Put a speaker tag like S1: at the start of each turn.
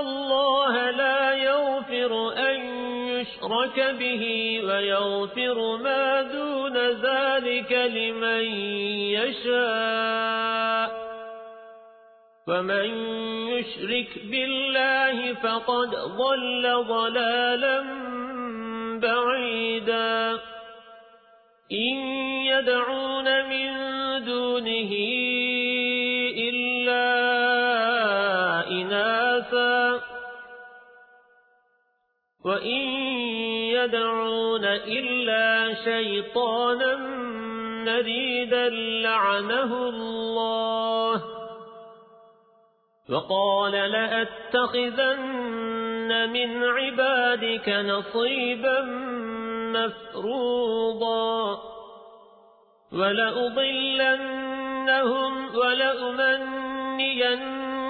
S1: الله لا يغفر أن يشرك به ويغفر ما دون ذلك لمن يشاء. فمن يشرك بالله فقد ضل ضلالا بعيدا. إن يدعون من دونه وإن يدعون إلا شيطانا مريدا لعنه الله. وقال لأتخذن من عبادك نصيبا مفروضا. ولأضلنهم